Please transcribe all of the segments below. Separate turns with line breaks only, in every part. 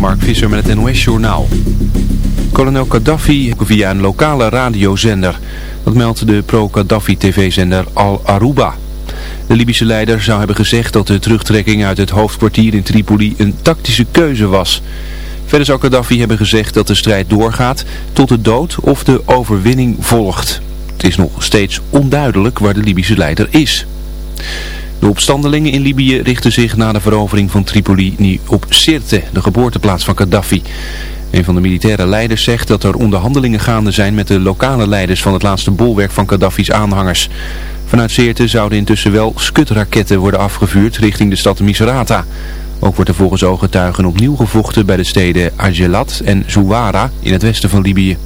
Mark Visser met het NOS-journaal. Kolonel Gaddafi via een lokale radiozender. Dat meldt de pro-Gaddafi-tv-zender Al Aruba. De Libische leider zou hebben gezegd dat de terugtrekking uit het hoofdkwartier in Tripoli een tactische keuze was. Verder zou Gaddafi hebben gezegd dat de strijd doorgaat tot de dood of de overwinning volgt. Het is nog steeds onduidelijk waar de Libische leider is. De opstandelingen in Libië richten zich na de verovering van Tripoli nu op Sirte, de geboorteplaats van Gaddafi. Een van de militaire leiders zegt dat er onderhandelingen gaande zijn met de lokale leiders van het laatste bolwerk van Gaddafi's aanhangers. Vanuit Sirte zouden intussen wel skutraketten worden afgevuurd richting de stad Misrata. Ook wordt er volgens ooggetuigen opnieuw gevochten bij de steden Agelat en Zouara in het westen van Libië.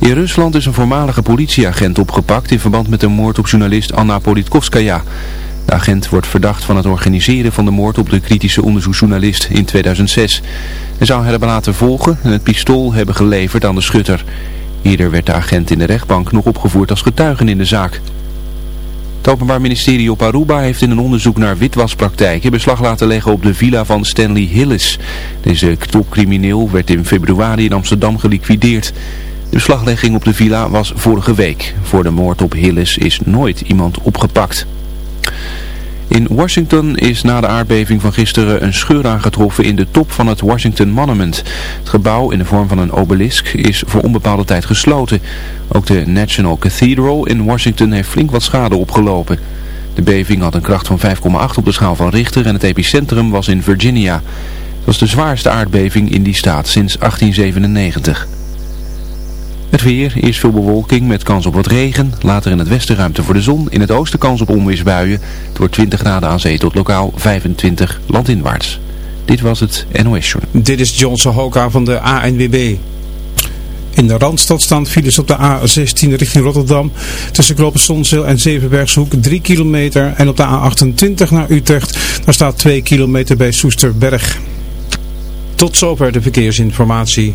In Rusland is een voormalige politieagent opgepakt in verband met de moord op journalist Anna Politkovskaya. De agent wordt verdacht van het organiseren van de moord op de kritische onderzoeksjournalist in 2006. Hij zou hebben laten volgen en het pistool hebben geleverd aan de schutter. Eerder werd de agent in de rechtbank nog opgevoerd als getuige in de zaak. Het Openbaar Ministerie op Aruba heeft in een onderzoek naar witwaspraktijken beslag laten leggen op de villa van Stanley Hillis. Deze topcrimineel werd in februari in Amsterdam geliquideerd. De beslaglegging op de villa was vorige week. Voor de moord op Hillis is nooit iemand opgepakt. In Washington is na de aardbeving van gisteren een scheur aangetroffen in de top van het Washington Monument. Het gebouw in de vorm van een obelisk is voor onbepaalde tijd gesloten. Ook de National Cathedral in Washington heeft flink wat schade opgelopen. De beving had een kracht van 5,8 op de schaal van Richter en het epicentrum was in Virginia. Het was de zwaarste aardbeving in die staat sinds 1897. Het weer, eerst veel bewolking met kans op wat regen. Later in het westen ruimte voor de zon. In het oosten kans op onweersbuien. Het wordt 20 graden aan zee tot lokaal 25 landinwaarts. Dit was het NOS Journal.
Dit is John Sahoka van de ANWB. In de Randstad staan files op de A16 richting Rotterdam. Tussen Knopen Zonzeel en Zevenbergshoek 3 kilometer. En op de A28 naar Utrecht. Daar staat 2 kilometer bij Soesterberg. Tot zover de verkeersinformatie.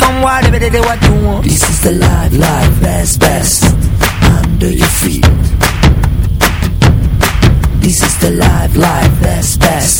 come whatever they,
what you want.
This is the life, life that's best under your feet. This is the life, life that's best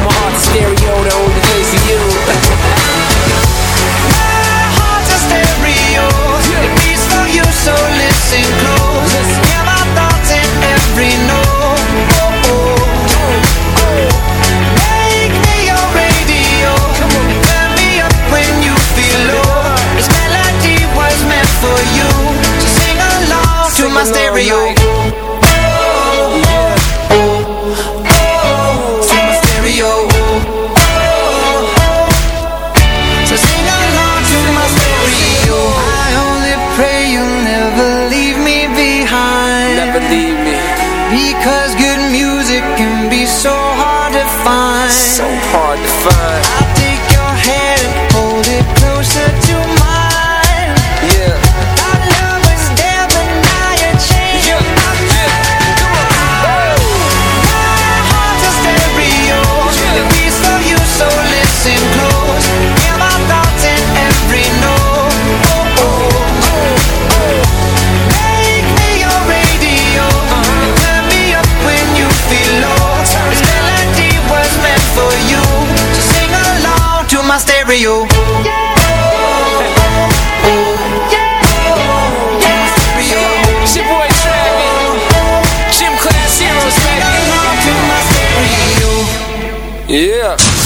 my heart's a stereo, the only place for you.
My heart's a stereo. It beats for you, so listen close. Hear my thoughts in every note. Oh, oh. Make me your radio. Turn me up when you feel low. This melody was meant for you. So sing along to my stereo.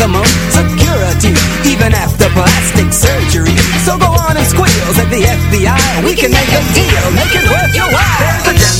Maximum security, even after plastic surgery. So go on and squeal, at the FBI, we can make a deal, make it worth your while.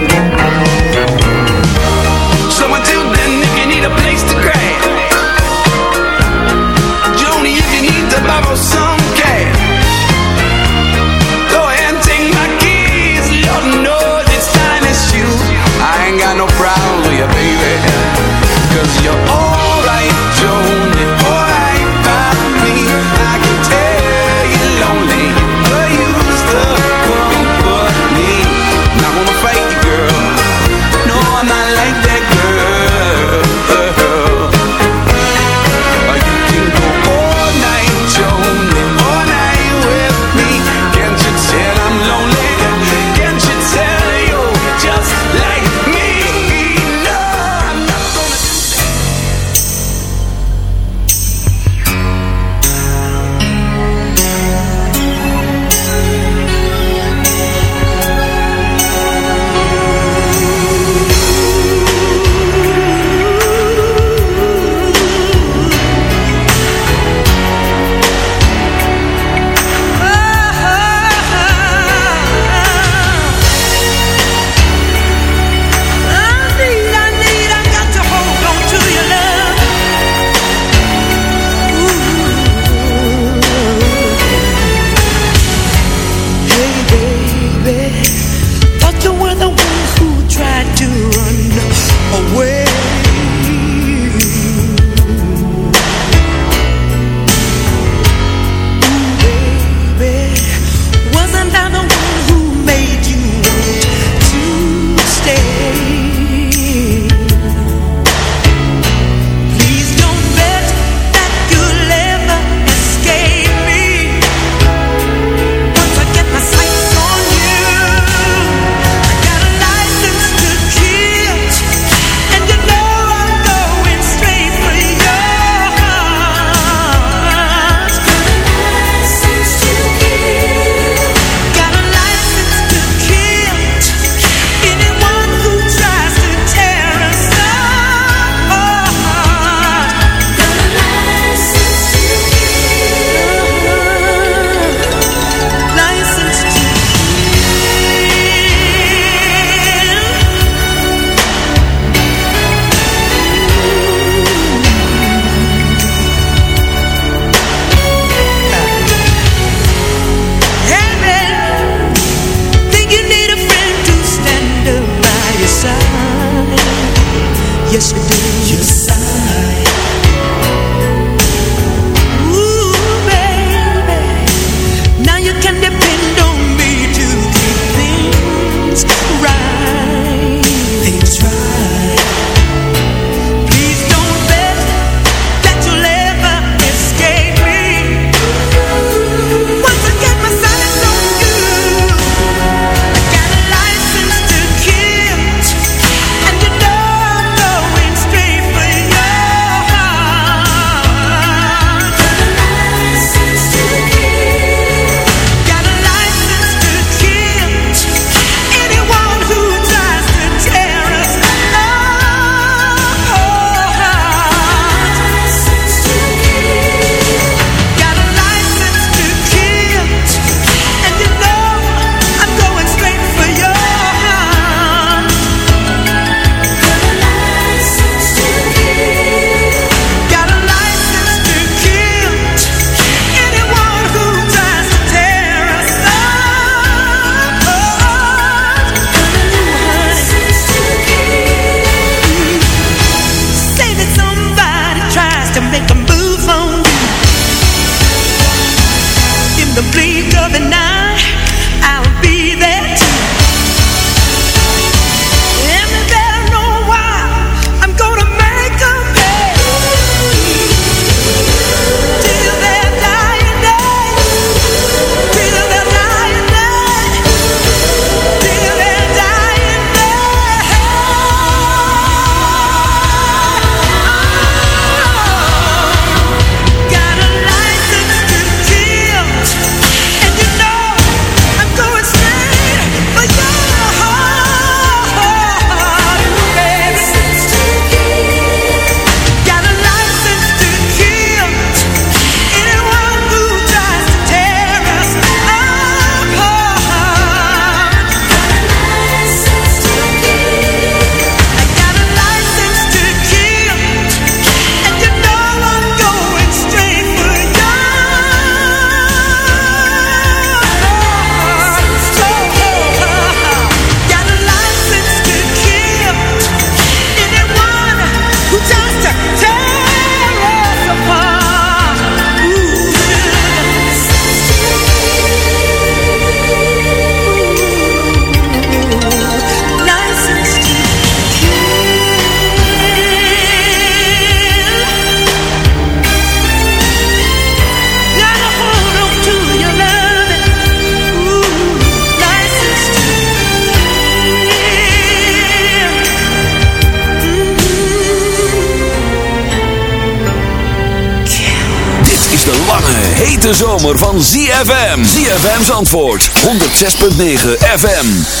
106.9 FM.